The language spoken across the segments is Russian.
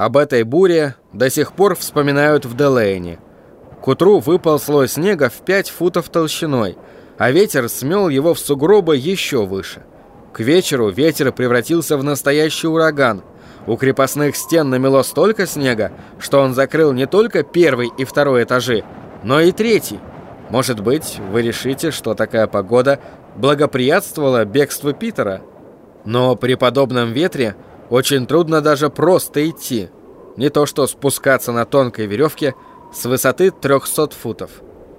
Об этой буре до сих пор вспоминают в Делейне. К утру выпал слой снега в 5 футов толщиной, а ветер смел его в сугробы еще выше. К вечеру ветер превратился в настоящий ураган. У крепостных стен намело столько снега, что он закрыл не только первый и второй этажи, но и третий. Может быть, вы решите, что такая погода благоприятствовала бегству Питера? Но при подобном ветре очень трудно даже просто идти. Не то что спускаться на тонкой веревке с высоты 300 футов.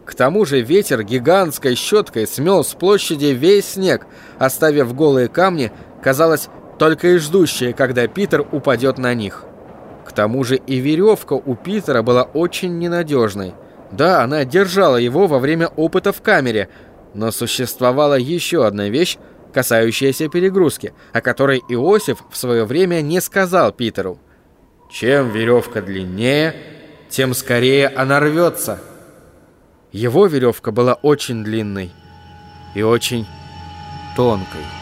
К тому же ветер гигантской щеткой смел с площади весь снег, оставив голые камни, казалось, только и ждущие, когда Питер упадет на них. К тому же и веревка у Питера была очень ненадежной. Да, она держала его во время опыта в камере, но существовала еще одна вещь, касающаяся перегрузки, о которой Иосиф в свое время не сказал Питеру. «Чем веревка длиннее, тем скорее она рвется». Его веревка была очень длинной и очень тонкой.